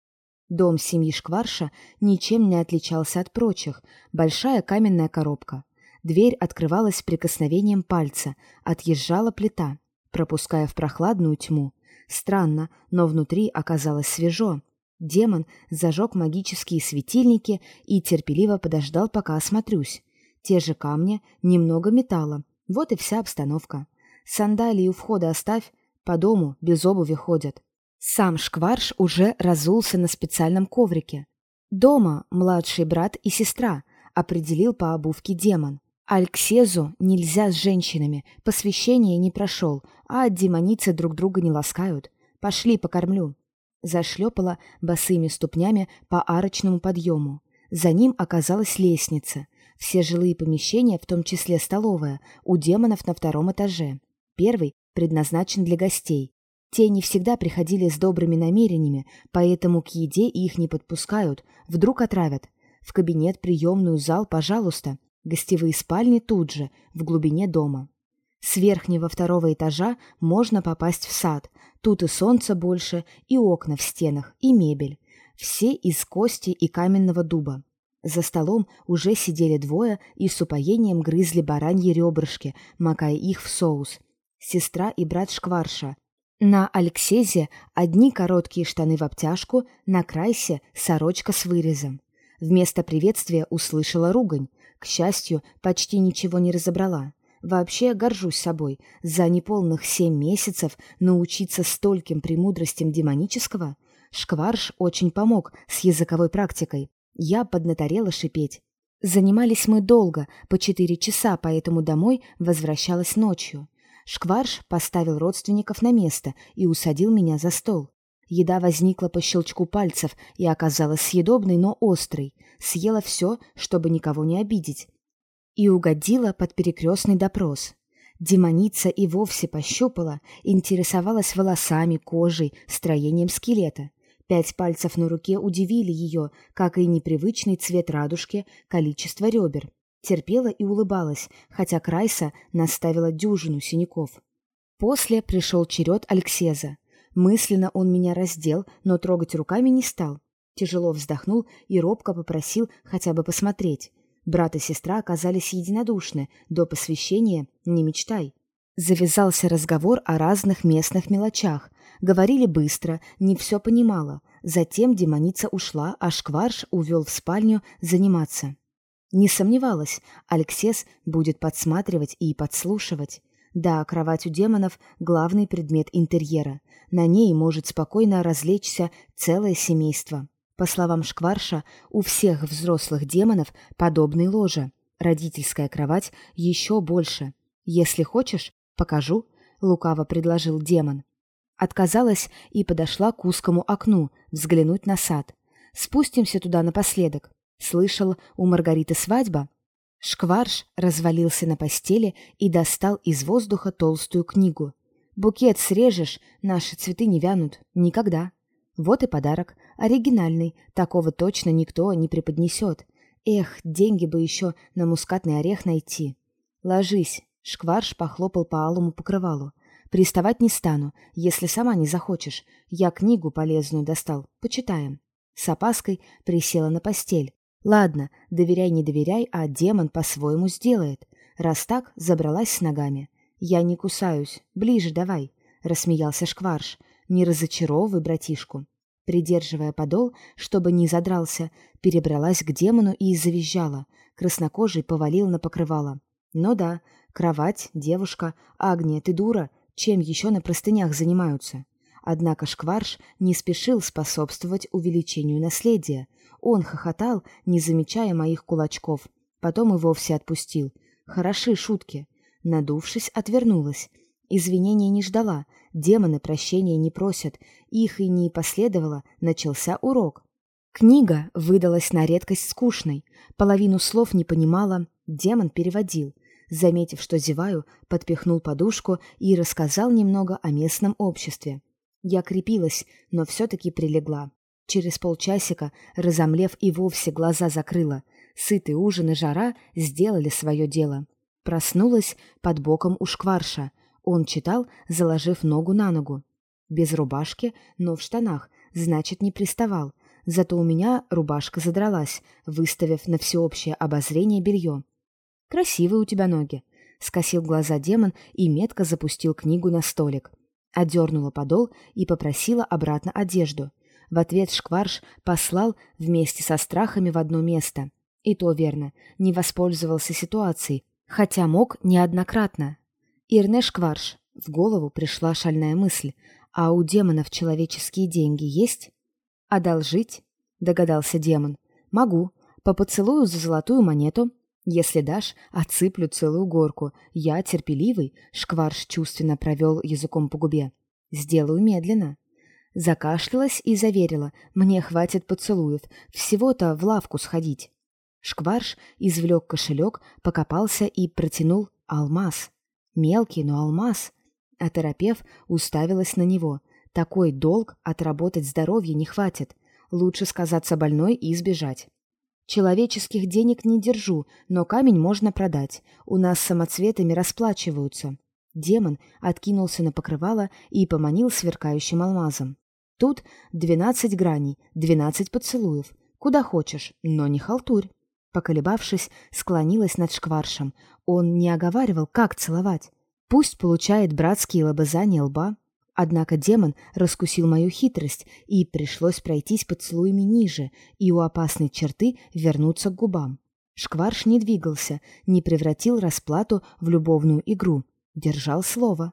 Дом семьи Шкварша ничем не отличался от прочих. Большая каменная коробка. Дверь открывалась прикосновением пальца, отъезжала плита, пропуская в прохладную тьму. Странно, но внутри оказалось свежо. Демон зажег магические светильники и терпеливо подождал, пока осмотрюсь. Те же камни, немного металла. Вот и вся обстановка. Сандалии у входа оставь, по дому без обуви ходят. Сам Шкварш уже разулся на специальном коврике. Дома младший брат и сестра, определил по обувке демон. Альксезу нельзя с женщинами, посвящение не прошел, а демоницы друг друга не ласкают. Пошли, покормлю. Зашлепала босыми ступнями по арочному подъему. За ним оказалась лестница. Все жилые помещения, в том числе столовая, у демонов на втором этаже. Первый предназначен для гостей, те не всегда приходили с добрыми намерениями, поэтому к еде их не подпускают, вдруг отравят. В кабинет, приемную, зал, пожалуйста. Гостевые спальни тут же, в глубине дома. С верхнего второго этажа можно попасть в сад. Тут и солнца больше, и окна в стенах, и мебель. Все из кости и каменного дуба. За столом уже сидели двое и с упоением грызли бараньи ребрышки, макая их в соус. Сестра и брат Шкварша, на Алексезе одни короткие штаны в обтяжку, на Крайсе сорочка с вырезом. Вместо приветствия услышала ругань. К счастью, почти ничего не разобрала. Вообще горжусь собой. За неполных семь месяцев научиться стольким премудростям демонического. Шкварш очень помог с языковой практикой. Я поднаторела шипеть. Занимались мы долго, по четыре часа, поэтому домой возвращалась ночью. Шкварш поставил родственников на место и усадил меня за стол. Еда возникла по щелчку пальцев и оказалась съедобной, но острой. Съела все, чтобы никого не обидеть. И угодила под перекрестный допрос. Демоница и вовсе пощупала, интересовалась волосами, кожей, строением скелета. Пять пальцев на руке удивили ее, как и непривычный цвет радужки, количество ребер. Терпела и улыбалась, хотя Крайса наставила дюжину синяков. После пришел черед Алексеза. Мысленно он меня раздел, но трогать руками не стал. Тяжело вздохнул и робко попросил хотя бы посмотреть. Брат и сестра оказались единодушны, до посвящения не мечтай. Завязался разговор о разных местных мелочах. Говорили быстро, не все понимала. Затем демоница ушла, а Шкварш увел в спальню заниматься. Не сомневалась, Алексес будет подсматривать и подслушивать. Да, кровать у демонов — главный предмет интерьера. На ней может спокойно развлечься целое семейство. По словам Шкварша, у всех взрослых демонов подобные ложа. Родительская кровать еще больше. Если хочешь, покажу, — лукаво предложил демон. Отказалась и подошла к узкому окну, взглянуть на сад. Спустимся туда напоследок. Слышал, у Маргариты свадьба? Шкварш развалился на постели и достал из воздуха толстую книгу. «Букет срежешь, наши цветы не вянут. Никогда». Вот и подарок. Оригинальный. Такого точно никто не преподнесет. Эх, деньги бы еще на мускатный орех найти. «Ложись». Шкварш похлопал по алому покрывалу. «Приставать не стану, если сама не захочешь. Я книгу полезную достал. Почитаем». С опаской присела на постель. Ладно, доверяй, не доверяй, а демон по-своему сделает. Раз так, забралась с ногами. Я не кусаюсь. Ближе давай, рассмеялся Шкварш. Не разочаровывай братишку. Придерживая подол, чтобы не задрался, перебралась к демону и завизжала. Краснокожий повалил на покрывало. Ну да, кровать, девушка. Агния, ты дура. Чем еще на простынях занимаются? Однако Шкварш не спешил способствовать увеличению наследия. Он хохотал, не замечая моих кулачков. Потом и вовсе отпустил. Хороши шутки. Надувшись, отвернулась. Извинения не ждала. Демоны прощения не просят. Их и не последовало. Начался урок. Книга выдалась на редкость скучной. Половину слов не понимала. Демон переводил. Заметив, что зеваю, подпихнул подушку и рассказал немного о местном обществе. Я крепилась, но все-таки прилегла. Через полчасика, разомлев и вовсе глаза закрыла, сытый ужин и жара сделали свое дело. Проснулась под боком у шкварша. Он читал, заложив ногу на ногу. Без рубашки, но в штанах, значит, не приставал. Зато у меня рубашка задралась, выставив на всеобщее обозрение белье. «Красивые у тебя ноги», — скосил глаза демон и метко запустил книгу на столик. Одернула подол и попросила обратно одежду — в ответ Шкварш послал вместе со страхами в одно место. И то верно, не воспользовался ситуацией, хотя мог неоднократно. Ирне Шкварш, в голову пришла шальная мысль, а у демонов человеческие деньги есть? Одолжить? Догадался демон. Могу. По поцелую за золотую монету. Если дашь, отсыплю целую горку. Я терпеливый, Шкварш чувственно провел языком по губе. Сделаю медленно. Закашлялась и заверила, мне хватит поцелуев, всего-то в лавку сходить. Шкварш извлек кошелек, покопался и протянул алмаз. Мелкий, но алмаз. Оторопев, уставилась на него. Такой долг отработать здоровье не хватит. Лучше сказаться больной и избежать. Человеческих денег не держу, но камень можно продать. У нас самоцветами расплачиваются. Демон откинулся на покрывало и поманил сверкающим алмазом. Тут двенадцать граней, двенадцать поцелуев. Куда хочешь, но не халтурь. Поколебавшись, склонилась над шкваршем. Он не оговаривал, как целовать. Пусть получает братские лобызания лба. Однако демон раскусил мою хитрость, и пришлось пройтись поцелуями ниже и у опасной черты вернуться к губам. Шкварш не двигался, не превратил расплату в любовную игру. Держал слово.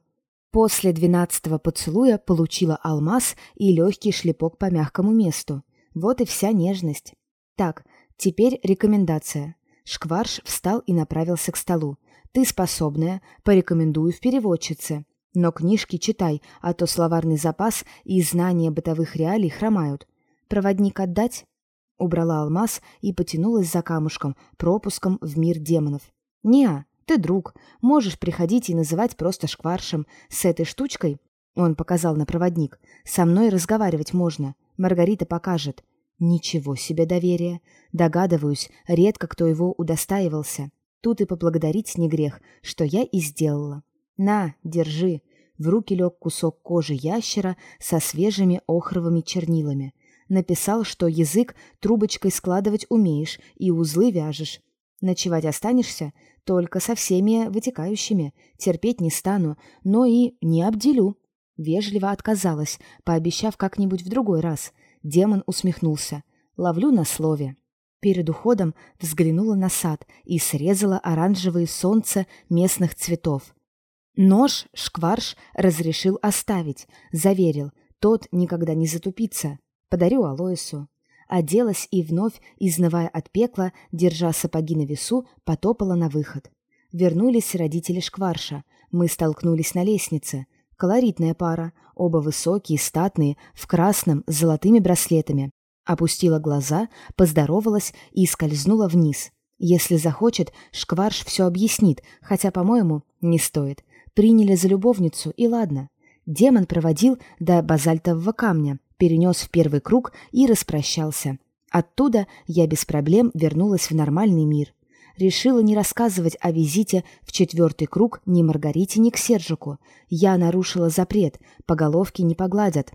После двенадцатого поцелуя получила алмаз и легкий шлепок по мягкому месту. Вот и вся нежность. Так, теперь рекомендация. Шкварш встал и направился к столу. Ты способная, порекомендую в переводчице. Но книжки читай, а то словарный запас и знания бытовых реалий хромают. Проводник отдать? Убрала алмаз и потянулась за камушком, пропуском в мир демонов. Неа, ты друг, можешь приходить и называть просто шкваршем. С этой штучкой, он показал на проводник, со мной разговаривать можно. Маргарита покажет. Ничего себе доверие. Догадываюсь, редко кто его удостаивался. Тут и поблагодарить не грех, что я и сделала. На, держи. В руки лег кусок кожи ящера со свежими охровыми чернилами. Написал, что язык трубочкой складывать умеешь и узлы вяжешь. Ночевать останешься? Только со всеми вытекающими. Терпеть не стану, но и не обделю. Вежливо отказалась, пообещав как-нибудь в другой раз. Демон усмехнулся. Ловлю на слове. Перед уходом взглянула на сад и срезала оранжевые солнца местных цветов. Нож Шкварш разрешил оставить, заверил, тот никогда не затупится. Подарю Алоису. Оделась и вновь, изнывая от пекла, держа сапоги на весу, потопала на выход. Вернулись родители Шкварша. Мы столкнулись на лестнице. Колоритная пара, оба высокие, статные, в красном, с золотыми браслетами. Опустила глаза, поздоровалась и скользнула вниз. Если захочет, Шкварш все объяснит, хотя, по-моему, не стоит. Приняли за любовницу, и ладно. Демон проводил до базальтового камня, перенес в первый круг и распрощался. Оттуда я без проблем вернулась в нормальный мир решила не рассказывать о визите в четвертый круг ни Маргарите, ни к Сержику. Я нарушила запрет, по головке не погладят.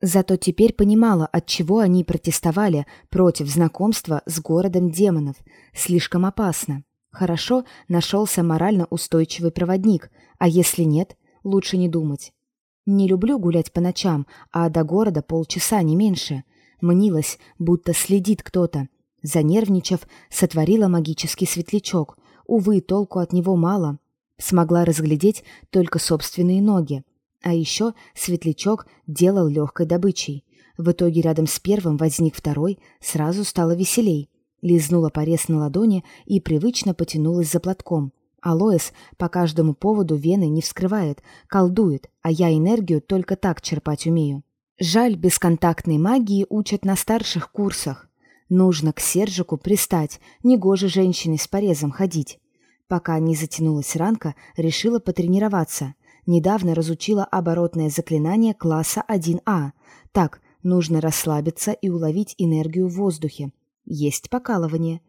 Зато теперь понимала, от чего они протестовали против знакомства с городом демонов. Слишком опасно. Хорошо, нашелся морально устойчивый проводник, а если нет, лучше не думать. Не люблю гулять по ночам, а до города полчаса, не меньше. Мнилась, будто следит кто-то, Занервничав, сотворила магический светлячок. Увы, толку от него мало. Смогла разглядеть только собственные ноги. А еще светлячок делал легкой добычей. В итоге рядом с первым возник второй, сразу стало веселей. Лизнула порез на ладони и привычно потянулась за платком. Алоэс по каждому поводу вены не вскрывает, колдует, а я энергию только так черпать умею. Жаль, бесконтактной магии учат на старших курсах. Нужно к Сержику пристать, негоже женщине с порезом ходить. Пока не затянулась ранка, решила потренироваться. Недавно разучила оборотное заклинание класса 1А. Так, нужно расслабиться и уловить энергию в воздухе. Есть покалывание.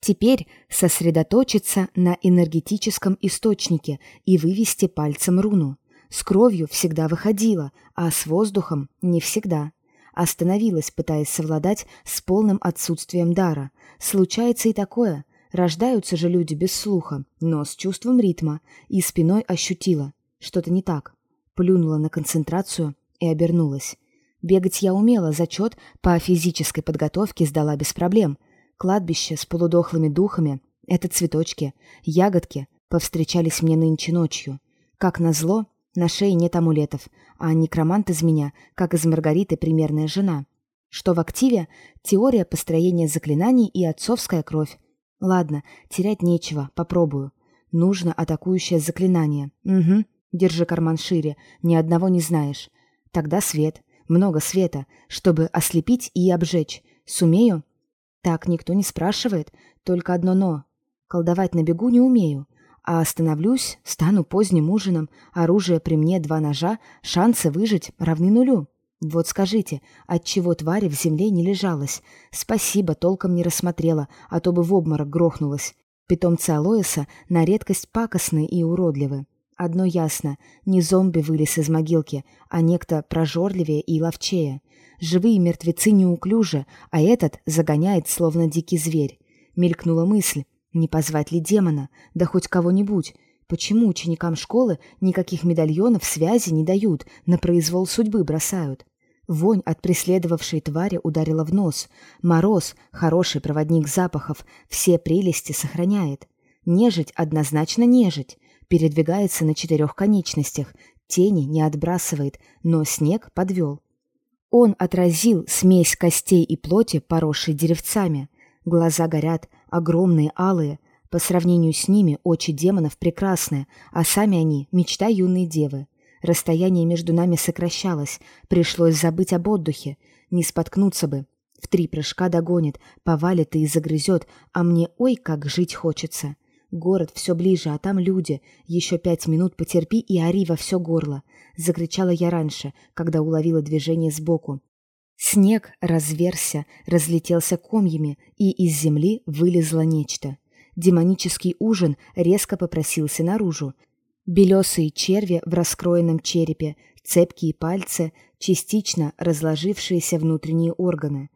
Теперь сосредоточиться на энергетическом источнике и вывести пальцем руну. С кровью всегда выходила, а с воздухом не всегда. Остановилась, пытаясь совладать с полным отсутствием дара. Случается и такое. Рождаются же люди без слуха, но с чувством ритма, и спиной ощутила. Что-то не так. Плюнула на концентрацию и обернулась. Бегать я умела, зачет по физической подготовке сдала без проблем. Кладбище с полудохлыми духами — это цветочки, ягодки повстречались мне нынче ночью. Как назло, на шее нет амулетов, а некромант из меня, как из Маргариты, примерная жена. Что в активе? Теория построения заклинаний и отцовская кровь. Ладно, терять нечего, попробую. Нужно атакующее заклинание. Угу, держи карман шире, ни одного не знаешь. Тогда свет, много света, чтобы ослепить и обжечь. Сумею? Так никто не спрашивает, только одно «но». Колдовать на бегу не умею. А остановлюсь, стану поздним ужином, оружие при мне два ножа, шансы выжить равны нулю. Вот скажите, отчего твари в земле не лежалась? Спасибо, толком не рассмотрела, а то бы в обморок грохнулась. Питомцы Алоэса на редкость пакостны и уродливы. Одно ясно, не зомби вылез из могилки, а некто прожорливее и ловчее. Живые мертвецы неуклюже, а этот загоняет, словно дикий зверь. Мелькнула мысль, не позвать ли демона, да хоть кого-нибудь? Почему ученикам школы никаких медальонов связи не дают, на произвол судьбы бросают? Вонь от преследовавшей твари ударила в нос. Мороз, хороший проводник запахов, все прелести сохраняет. Нежить однозначно нежить. Передвигается на четырех конечностях, тени не отбрасывает, но снег подвел. Он отразил смесь костей и плоти, поросшей деревцами. Глаза горят, огромные, алые. По сравнению с ними очи демонов прекрасные, а сами они — мечта юной девы. Расстояние между нами сокращалось, пришлось забыть об отдыхе, не споткнуться бы. В три прыжка догонит, повалит и загрызет, а мне ой, как жить хочется. Город все ближе, а там люди. Еще пять минут потерпи и ори во все горло. Закричала я раньше, когда уловила движение сбоку. Снег разверся, разлетелся комьями, и из земли вылезло нечто. Демонический ужин резко попросился наружу. Белесые черви в раскроенном черепе, цепкие пальцы, частично разложившиеся внутренние органы.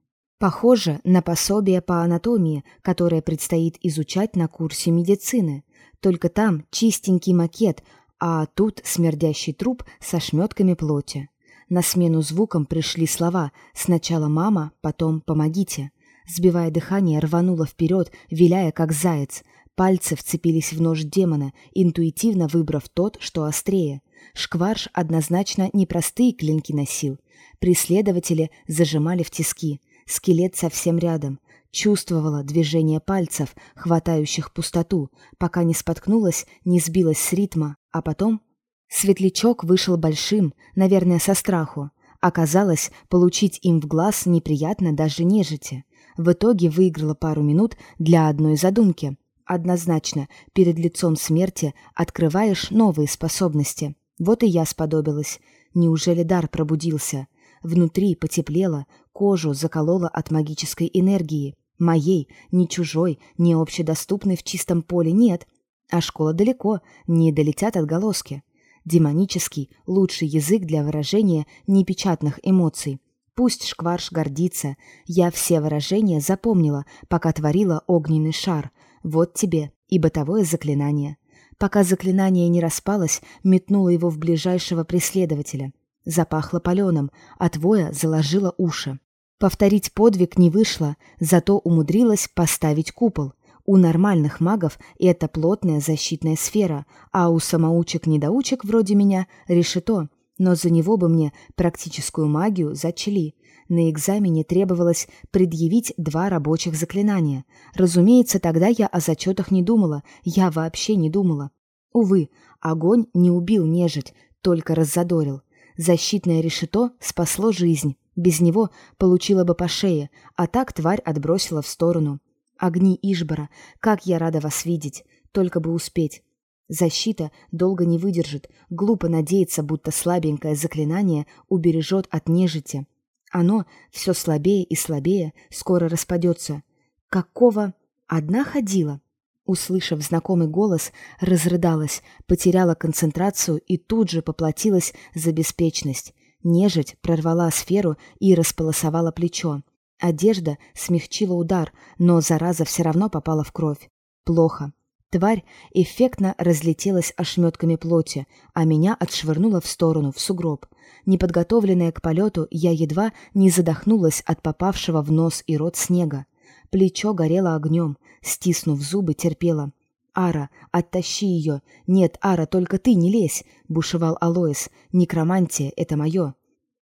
Похоже на пособие по анатомии, которое предстоит изучать на курсе медицины. Только там чистенький макет, а тут смердящий труп со шметками плоти. На смену звукам пришли слова «Сначала мама, потом помогите». Сбивая дыхание, рванула вперед, виляя как заяц. Пальцы вцепились в нож демона, интуитивно выбрав тот, что острее. Шкварш однозначно непростые клинки носил. Преследователи зажимали в тиски. Скелет совсем рядом. Чувствовала движение пальцев, хватающих пустоту, пока не споткнулась, не сбилась с ритма, а потом... Светлячок вышел большим, наверное, со страху. Оказалось, получить им в глаз неприятно даже нежити. В итоге выиграла пару минут для одной задумки. Однозначно, перед лицом смерти открываешь новые способности. Вот и я сподобилась. Неужели дар пробудился? Внутри потеплело, кожу закололо от магической энергии. Моей, не чужой, не общедоступной в чистом поле нет. А школа далеко, не долетят отголоски. Демонический — лучший язык для выражения непечатных эмоций. Пусть Шкварш гордится. Я все выражения запомнила, пока творила огненный шар. Вот тебе и бытовое заклинание. Пока заклинание не распалось, метнула его в ближайшего преследователя. Запахло паленым, а твоя заложила уши. Повторить подвиг не вышло, зато умудрилась поставить купол — у нормальных магов это плотная защитная сфера, а у самоучек-недоучек вроде меня решето. Но за него бы мне практическую магию зачли. На экзамене требовалось предъявить два рабочих заклинания. Разумеется, тогда я о зачетах не думала, я вообще не думала. Увы, огонь не убил нежить, только раззадорил. Защитное решето спасло жизнь. Без него получила бы по шее, а так тварь отбросила в сторону. Огни Ишбора, как я рада вас видеть, только бы успеть. Защита долго не выдержит, глупо надеяться, будто слабенькое заклинание убережет от нежити. Оно все слабее и слабее, скоро распадется. Какого? Одна ходила? Услышав знакомый голос, разрыдалась, потеряла концентрацию и тут же поплатилась за беспечность. Нежить прорвала сферу и располосовала плечо. Одежда смягчила удар, но зараза все равно попала в кровь. Плохо. Тварь эффектно разлетелась ошметками плоти, а меня отшвырнула в сторону, в сугроб. Неподготовленная к полету, я едва не задохнулась от попавшего в нос и рот снега. Плечо горело огнем, стиснув зубы, терпела. «Ара, оттащи ее! Нет, Ара, только ты не лезь!» — бушевал Алоис. «Некромантия — это мое!»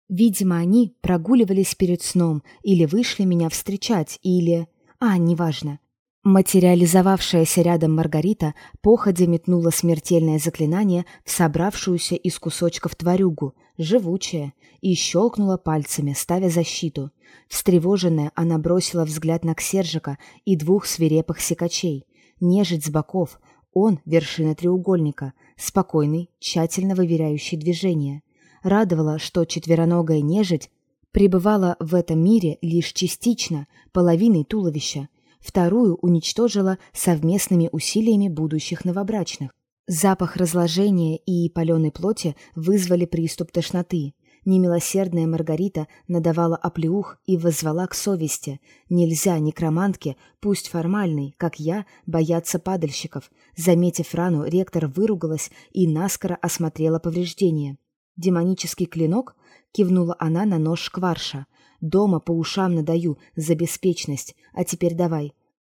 Видимо, они прогуливались перед сном или вышли меня встречать, или... А, неважно. Материализовавшаяся рядом Маргарита походя метнула смертельное заклинание в собравшуюся из кусочков тварюгу, живучая, и щелкнула пальцами, ставя защиту. Встревоженная, она бросила взгляд на Ксержика и двух свирепых секачей. Нежить с боков, он — вершина треугольника, спокойный, тщательно выверяющий движения. Радовало, что четвероногая нежить пребывала в этом мире лишь частично, половиной туловища, вторую уничтожила совместными усилиями будущих новобрачных. Запах разложения и паленой плоти вызвали приступ тошноты. Немилосердная Маргарита надавала оплеух и воззвала к совести. Нельзя некромантке, пусть формальной, как я, бояться падальщиков. Заметив рану, ректор выругалась и наскоро осмотрела повреждения. «Демонический клинок?» — кивнула она на нож Шкварша. «Дома по ушам надаю за беспечность, а теперь давай.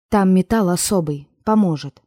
Там металл особый, поможет».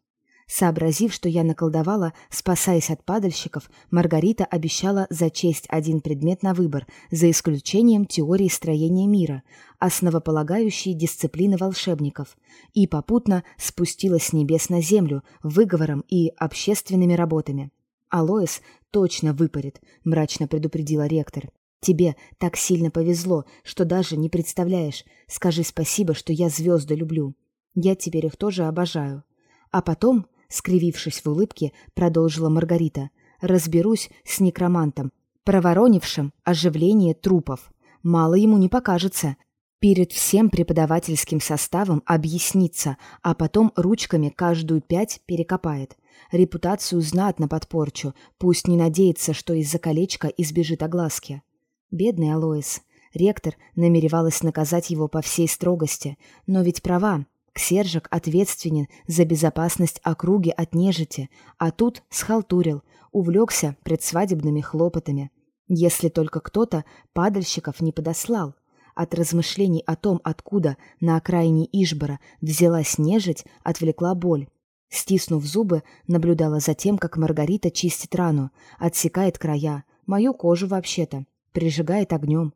Сообразив, что я наколдовала, спасаясь от падальщиков, Маргарита обещала зачесть один предмет на выбор, за исключением теории строения мира, основополагающей дисциплины волшебников, и попутно спустилась с небес на землю выговором и общественными работами. Алоис точно выпарит, мрачно предупредила ректор. Тебе так сильно повезло, что даже не представляешь. Скажи спасибо, что я звезды люблю. Я теперь их тоже обожаю. А потом, скривившись в улыбке, продолжила Маргарита, разберусь с некромантом, проворонившим оживление трупов. Мало ему не покажется. Перед всем преподавательским составом объяснится, а потом ручками каждую пять перекопает. Репутацию знатно подпорчу, пусть не надеется, что из-за колечка избежит огласки. Бедный Алоис. Ректор намеревалась наказать его по всей строгости, но ведь права. Ксержик ответственен за безопасность округи от нежити, а тут схалтурил, увлекся предсвадебными хлопотами. Если только кто-то падальщиков не подослал. От размышлений о том, откуда на окраине Ишбора взялась нежить, отвлекла боль. Стиснув зубы, наблюдала за тем, как Маргарита чистит рану, отсекает края, мою кожу вообще-то, прижигает огнем.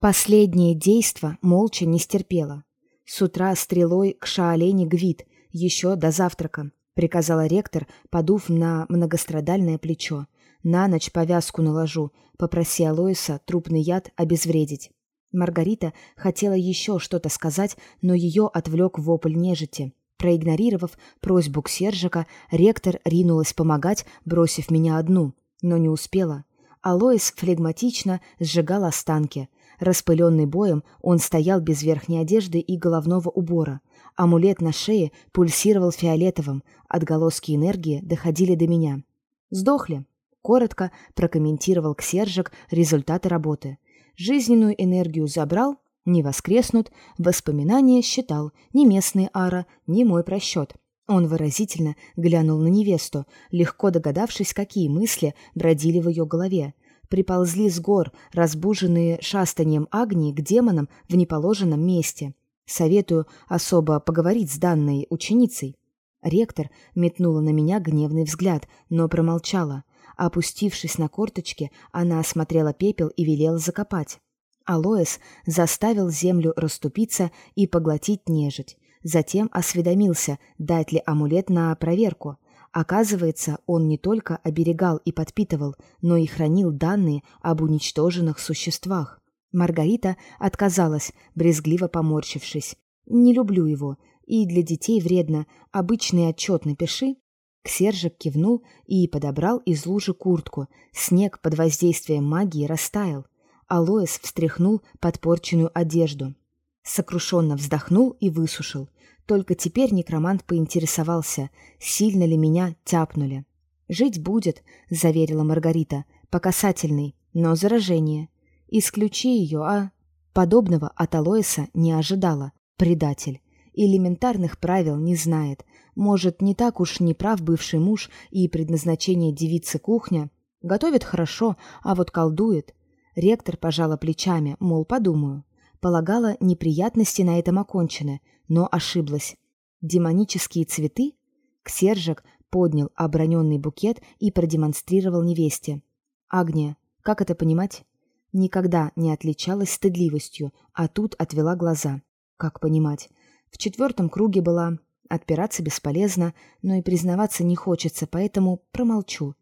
Последнее действо молча не стерпела. С утра стрелой к Шаолене Гвит, еще до завтрака, приказала ректор, подув на многострадальное плечо. На ночь повязку наложу, попроси Алоиса трупный яд обезвредить. Маргарита хотела еще что-то сказать, но ее отвлек вопль нежити. Проигнорировав просьбу Ксержика, ректор ринулась помогать, бросив меня одну, но не успела. Алоис флегматично сжигал останки. Распыленный боем, он стоял без верхней одежды и головного убора. Амулет на шее пульсировал фиолетовым, отголоски энергии доходили до меня. «Сдохли», — коротко прокомментировал Ксержик результаты работы. «Жизненную энергию забрал, не воскреснут, воспоминания считал, ни местный Ара, ни мой просчет. Он выразительно глянул на невесту, легко догадавшись, какие мысли бродили в ее голове. Приползли с гор, разбуженные шастанием Агнии к демонам в неположенном месте. Советую особо поговорить с данной ученицей. Ректор метнула на меня гневный взгляд, но промолчала. Опустившись на корточки, она осмотрела пепел и велела закопать. Алоэс заставил землю расступиться и поглотить нежить. Затем осведомился, дать ли амулет на проверку. Оказывается, он не только оберегал и подпитывал, но и хранил данные об уничтоженных существах. Маргарита отказалась, брезгливо поморщившись. «Не люблю его, и для детей вредно. Обычный отчет напиши». Ксержик кивнул и подобрал из лужи куртку. Снег под воздействием магии растаял. Алоэс встряхнул подпорченную одежду. Сокрушенно вздохнул и высушил. Только теперь некромант поинтересовался, сильно ли меня тяпнули. «Жить будет», — заверила Маргарита, — «по касательной, но заражение. Исключи ее, а...» Подобного от Алоэса не ожидала. Предатель. Элементарных правил не знает. Может, не так уж не прав бывший муж и предназначение девицы кухня. Готовит хорошо, а вот колдует. Ректор пожала плечами, мол, подумаю. Полагала, неприятности на этом окончены, но ошиблась. Демонические цветы? Ксержик поднял оброненный букет и продемонстрировал невесте. Агния, как это понимать? Никогда не отличалась стыдливостью, а тут отвела глаза. Как понимать? В четвертом круге была. Отпираться бесполезно, но и признаваться не хочется, поэтому промолчу.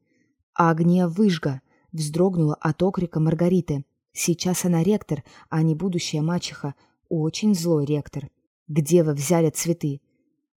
Агния выжга — Вздрогнула от окрика Маргариты. Сейчас она ректор, а не будущая мачеха. Очень злой ректор. Где вы взяли цветы?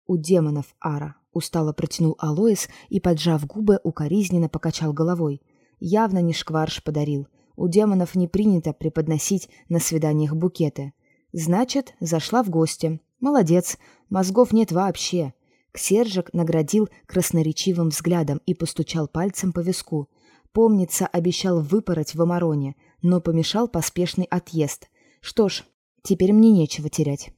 У демонов Ара. Устало протянул Алоис и, поджав губы, укоризненно покачал головой. Явно не шкварш подарил. У демонов не принято преподносить на свиданиях букеты. Значит, зашла в гости. Молодец, мозгов нет вообще. Ксержик наградил красноречивым взглядом и постучал пальцем по виску. Помнится, обещал выпороть в Амароне, но помешал поспешный отъезд. Что ж, теперь мне нечего терять.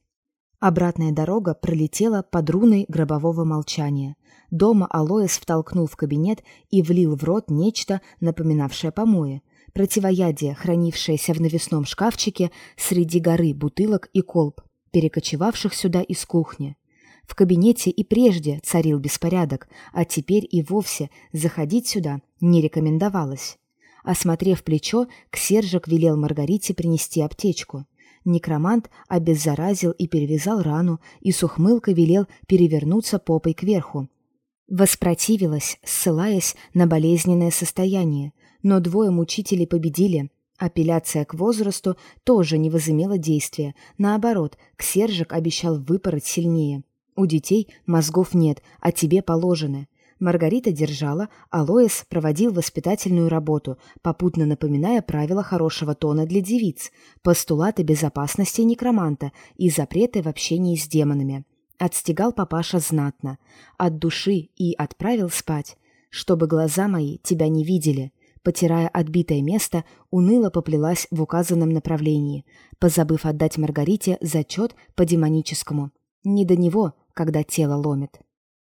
Обратная дорога пролетела под руной гробового молчания. Дома Алоэс втолкнул в кабинет и влил в рот нечто, напоминавшее помои. Противоядие, хранившееся в навесном шкафчике среди горы бутылок и колб, перекочевавших сюда из кухни. В кабинете и прежде царил беспорядок, а теперь и вовсе заходить сюда не рекомендовалось. Осмотрев плечо, Ксержик велел Маргарите принести аптечку. Некромант обеззаразил и перевязал рану, и с ухмылкой велел перевернуться попой кверху. Воспротивилась, ссылаясь на болезненное состояние, но двое мучителей победили. Апелляция к возрасту тоже не возымела действия. Наоборот, Ксержик обещал выпороть сильнее. У детей мозгов нет, а тебе положены. Маргарита держала, а Лоис проводил воспитательную работу, попутно напоминая правила хорошего тона для девиц, постулаты безопасности некроманта и запреты в общении с демонами. Отстегал папаша знатно, от души и отправил спать, чтобы глаза мои тебя не видели. Потирая отбитое место, уныло поплелась в указанном направлении, позабыв отдать Маргарите зачет по демоническому. Не до него, когда тело ломит.